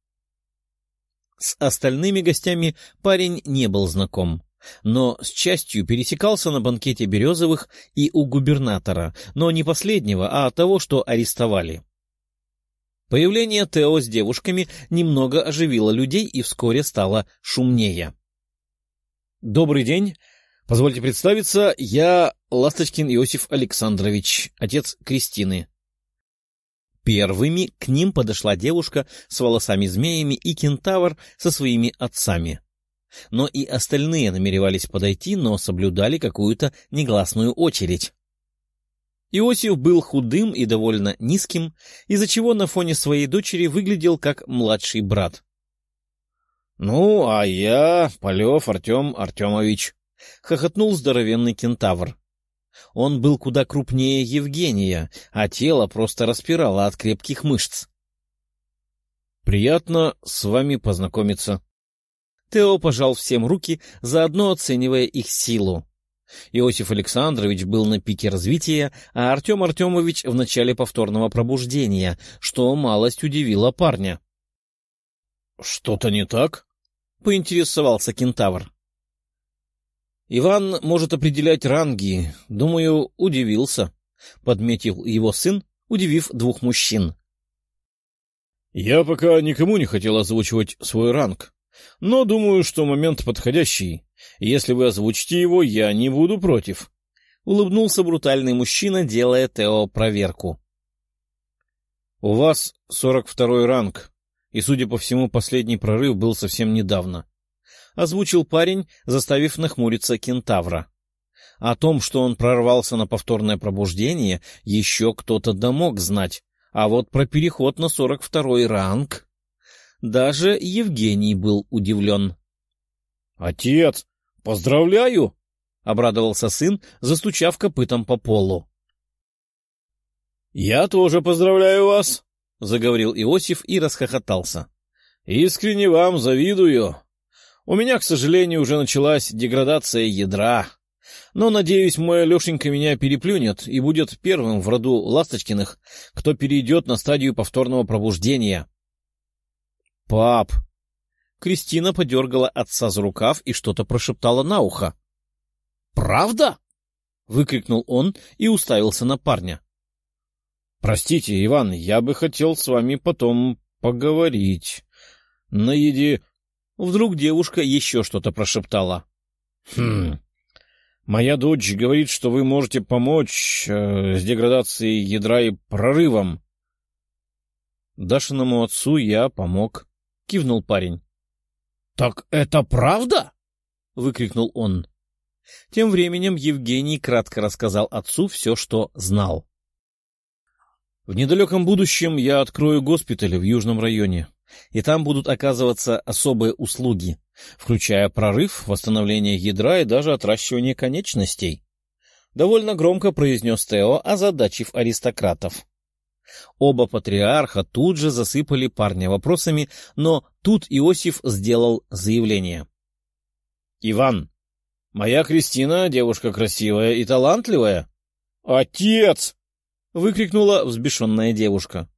С остальными гостями парень не был знаком, но с частью пересекался на банкете Березовых и у губернатора, но не последнего, а того, что арестовали. Появление Тео с девушками немного оживило людей и вскоре стало шумнее. «Добрый день. Позвольте представиться, я Ласточкин Иосиф Александрович, отец Кристины». Первыми к ним подошла девушка с волосами-змеями и кентавр со своими отцами. Но и остальные намеревались подойти, но соблюдали какую-то негласную очередь. Иосиф был худым и довольно низким, из-за чего на фоне своей дочери выглядел как младший брат. — Ну, а я Полев Артем Артемович, — хохотнул здоровенный кентавр. Он был куда крупнее Евгения, а тело просто распирало от крепких мышц. «Приятно с вами познакомиться». Тео пожал всем руки, заодно оценивая их силу. Иосиф Александрович был на пике развития, а Артем Артемович в начале повторного пробуждения, что малость удивило парня. — Что-то не так? — поинтересовался кентавр. Иван может определять ранги. Думаю, удивился, — подметил его сын, удивив двух мужчин. — Я пока никому не хотел озвучивать свой ранг, но думаю, что момент подходящий. Если вы озвучите его, я не буду против. Улыбнулся брутальный мужчина, делая Тео проверку. — У вас сорок второй ранг, и, судя по всему, последний прорыв был совсем недавно озвучил парень, заставив нахмуриться кентавра. О том, что он прорвался на повторное пробуждение, еще кто-то да мог знать, а вот про переход на сорок второй ранг... Даже Евгений был удивлен. — Отец, поздравляю! — обрадовался сын, застучав копытом по полу. — Я тоже поздравляю вас! — заговорил Иосиф и расхохотался. — Искренне вам завидую. У меня, к сожалению, уже началась деградация ядра. Но, надеюсь, мой Алешенька меня переплюнет и будет первым в роду Ласточкиных, кто перейдет на стадию повторного пробуждения. — Пап! Кристина подергала отца за рукав и что-то прошептала на ухо. — Правда? — выкрикнул он и уставился на парня. — Простите, Иван, я бы хотел с вами потом поговорить. На еде... Вдруг девушка еще что-то прошептала. — Хм... Моя дочь говорит, что вы можете помочь э, с деградацией ядра и прорывом. Дашиному отцу я помог, — кивнул парень. — Так это правда? — выкрикнул он. Тем временем Евгений кратко рассказал отцу все, что знал. — В недалеком будущем я открою госпиталь в Южном районе и там будут оказываться особые услуги, включая прорыв, восстановление ядра и даже отращивание конечностей. Довольно громко произнес Тео, озадачив аристократов. Оба патриарха тут же засыпали парня вопросами, но тут Иосиф сделал заявление. — Иван, моя Кристина девушка красивая и талантливая. — Отец! — выкрикнула взбешенная девушка.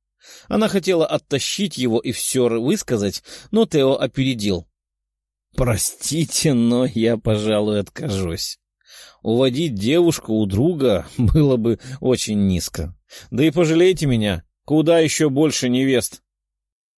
Она хотела оттащить его и все высказать, но Тео опередил. — Простите, но я, пожалуй, откажусь. Уводить девушку у друга было бы очень низко. Да и пожалейте меня, куда еще больше невест.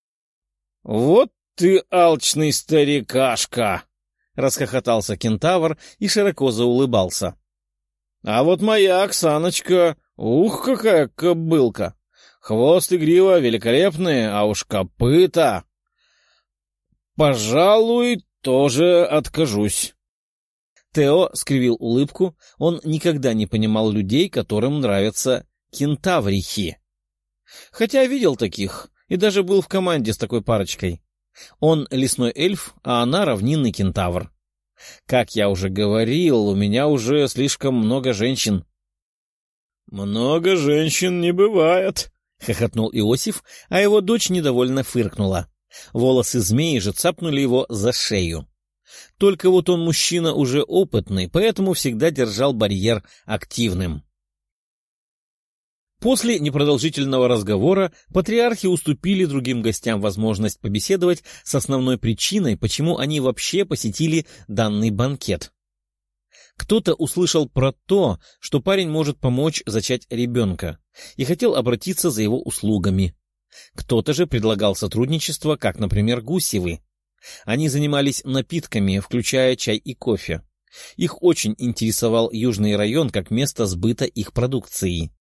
— Вот ты алчный старикашка! — расхохотался кентавр и широко заулыбался. — А вот моя Оксаночка, ух, какая кобылка! Хвост и грива великолепные, а уж копыта! Пожалуй, тоже откажусь. Тео скривил улыбку. Он никогда не понимал людей, которым нравятся кентаврихи. Хотя видел таких и даже был в команде с такой парочкой. Он лесной эльф, а она равнинный кентавр. Как я уже говорил, у меня уже слишком много женщин. — Много женщин не бывает, — хохотнул Иосиф, а его дочь недовольно фыркнула. Волосы змеи же цапнули его за шею. Только вот он мужчина уже опытный, поэтому всегда держал барьер активным. После непродолжительного разговора патриархи уступили другим гостям возможность побеседовать с основной причиной, почему они вообще посетили данный банкет. Кто-то услышал про то, что парень может помочь зачать ребенка, и хотел обратиться за его услугами. Кто-то же предлагал сотрудничество, как, например, Гусевы. Они занимались напитками, включая чай и кофе. Их очень интересовал Южный район как место сбыта их продукции.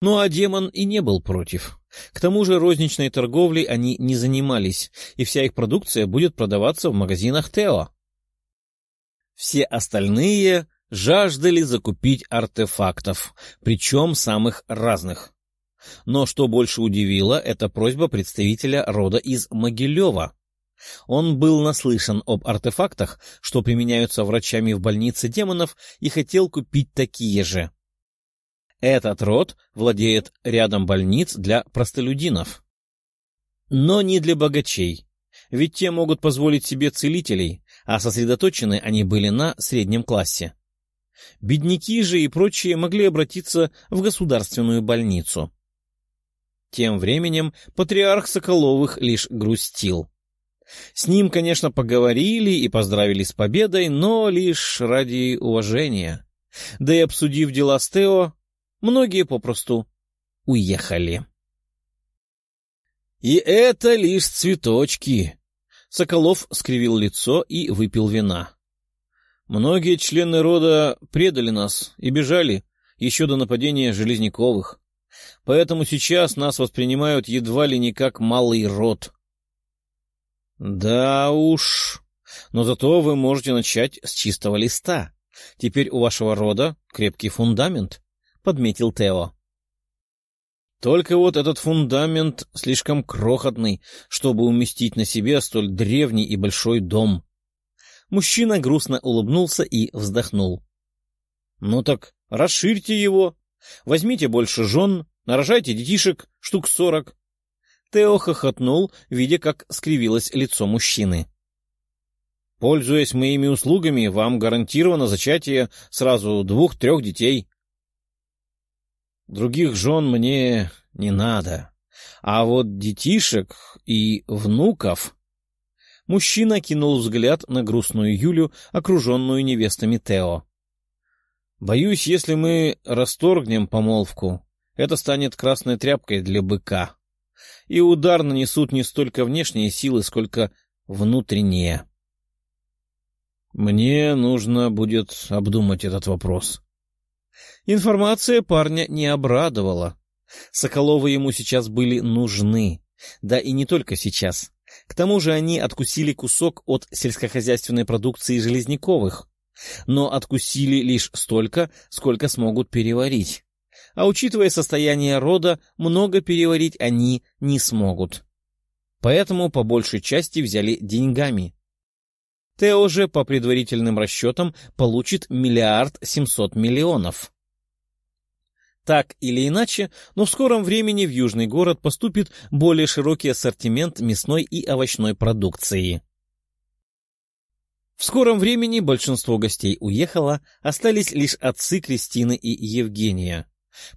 Ну а демон и не был против. К тому же розничной торговлей они не занимались, и вся их продукция будет продаваться в магазинах Тео. Все остальные жаждали закупить артефактов, причем самых разных. Но что больше удивило, это просьба представителя рода из Могилева. Он был наслышан об артефактах, что применяются врачами в больнице демонов, и хотел купить такие же. Этот род владеет рядом больниц для простолюдинов. Но не для богачей, ведь те могут позволить себе целителей, а сосредоточены они были на среднем классе. Бедняки же и прочие могли обратиться в государственную больницу. Тем временем патриарх Соколовых лишь грустил. С ним, конечно, поговорили и поздравили с победой, но лишь ради уважения. Да и обсудив дела с Тео, Многие попросту уехали. И это лишь цветочки. Соколов скривил лицо и выпил вина. Многие члены рода предали нас и бежали еще до нападения Железняковых. Поэтому сейчас нас воспринимают едва ли не как малый род. Да уж, но зато вы можете начать с чистого листа. Теперь у вашего рода крепкий фундамент. — подметил Тео. Только вот этот фундамент слишком крохотный, чтобы уместить на себе столь древний и большой дом. Мужчина грустно улыбнулся и вздохнул. — Ну так расширьте его. Возьмите больше жен, нарожайте детишек, штук сорок. Тео хохотнул, видя, как скривилось лицо мужчины. — Пользуясь моими услугами, вам гарантировано зачатие сразу двух-трех детей. Других жен мне не надо. А вот детишек и внуков... Мужчина кинул взгляд на грустную Юлю, окруженную невестами Тео. «Боюсь, если мы расторгнем помолвку, это станет красной тряпкой для быка, и удар нанесут не столько внешние силы, сколько внутренние». «Мне нужно будет обдумать этот вопрос», Информация парня не обрадовала. Соколовы ему сейчас были нужны. Да и не только сейчас. К тому же они откусили кусок от сельскохозяйственной продукции Железняковых. Но откусили лишь столько, сколько смогут переварить. А учитывая состояние рода, много переварить они не смогут. Поэтому по большей части взяли деньгами. Тео же, по предварительным расчетам, получит миллиард семьсот миллионов. Так или иначе, но в скором времени в Южный город поступит более широкий ассортимент мясной и овощной продукции. В скором времени большинство гостей уехало, остались лишь отцы Кристины и Евгения,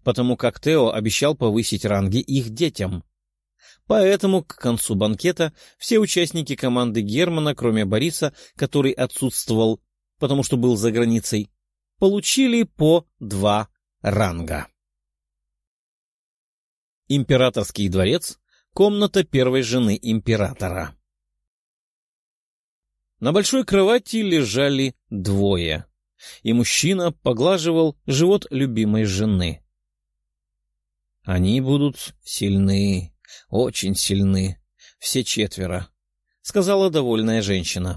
потому как Тео обещал повысить ранги их детям. Поэтому к концу банкета все участники команды Германа, кроме Бориса, который отсутствовал, потому что был за границей, получили по два ранга. Императорский дворец — комната первой жены императора. На большой кровати лежали двое, и мужчина поглаживал живот любимой жены. Они будут сильны, очень сильны, все четверо, — сказала довольная женщина.